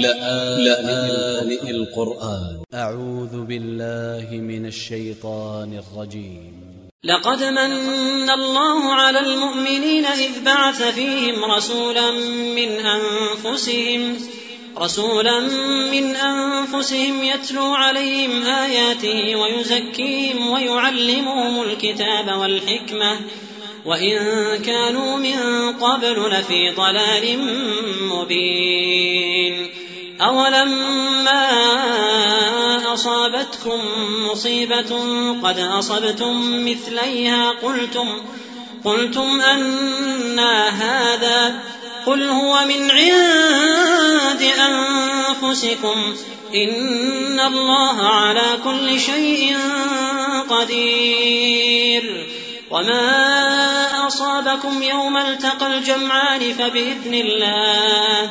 لآن القرآن. أ ع و ذ ب ا ل ل ه من ا ل ش ي ط ا ن ا ل ج ي م لقد من الله على المؤمنين إذ بعث فيهم رسولا من أنفسهم رسولا من أنفسهم يتلو عليهم آياته ويزكيهم ويعلمهم الكتاب والحكمة وإن كانوا من قبل لفي ضلال مبين. أولما أصابتكم مصيبة قد أصبتم مثليها قلتم قلتم أنا هذا قل هو من عند أنفسكم إن الله على كل شيء قدير. وما أصابكم يوم التقى الجمعان فبإذن الله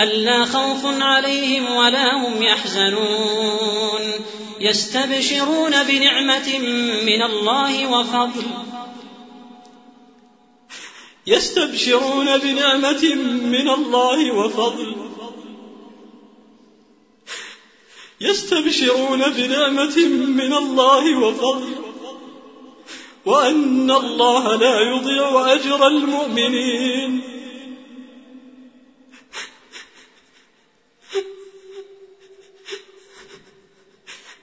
ألا خوف عليهم ولا هم يحزنون. يستبشرون بنعمة من الله وفضل. يستبشرون بنعمة من الله وفضل. يستبشرون بنعمة من الله وفضل. وأن الله لا يضيع أجر المؤمنين.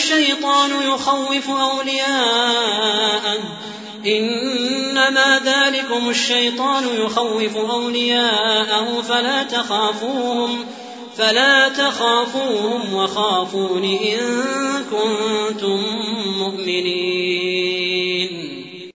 الشيطان يخوف أولياءه. إنما ذلكم الشيطان يخوف أولياءه. فلا تخافوهم فلا تخافوهم وخافون إن كنتم مؤمنين.